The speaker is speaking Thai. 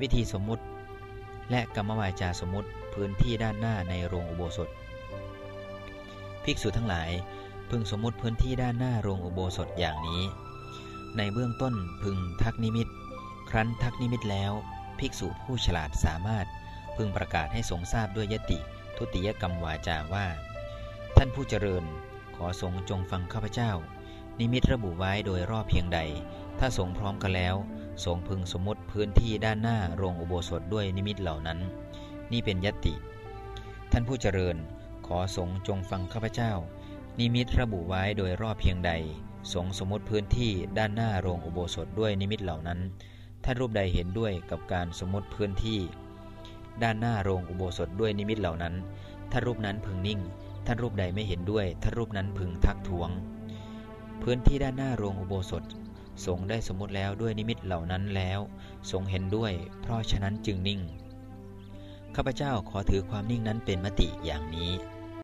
วิธีสมมุติ และกรรมวาจาสมมุติพื้นที่ด้านหน้าในโรงอุโบสถ ภิกษุทั้งหลายพึงสมมุติพื้นที่ด้านหน้าโรงอุโบสถอย่างนี้ ในเบื้องต้นพึงทักนิมิต ครั้นทักนิมิตแล้ว ภิกษุผู้ฉลาดสามารถพึงประกาศให้สงทราบด้วยยติ ทุติยกรรมวาจาว่า ท่านผู้เจริญขอสงจงฟังข้าพเจ้า นิมิตระบุไว้โดยรอบเพียงใด ถ้าสงพร้อมกันแล้ว สงพึงสมมติพื้นที่ด้านหน้าโรงอุโบสถด้วยนิมิตเหล่านั้น นี่เป็นยติ ท่านผู้เจริญขอสงจงฟังข้าพเจ้า นิมิตระบุไว้โดยรอบเพียงใด สงสมมติพื้นที่ด้านหน้าโรงอุโบสถด้วยนิมิตเหล่านั้น ท่านรูปใดเห็นด้วยกับการสมมติพื้นที่ ด้านหน้าโรงอุโบสถด้วยนิมิตเหล่านั้น ท่านรูปนั้นพึงนิ่ง ท่านรูปใดไม่เห็นด้วย ท่านรูปนั้นพึงทักท้วง พื้นที่ด้านหน้าโรงอุโบสถ ทรงได้สมมติแล้วด้วยนิมิตเหล่านั้นแล้ว ทรงเห็นด้วย เพราะฉะนั้นจึงนิ่ง ข้าพเจ้าขอถือความนิ่งนั้นเป็นมติอย่างนี้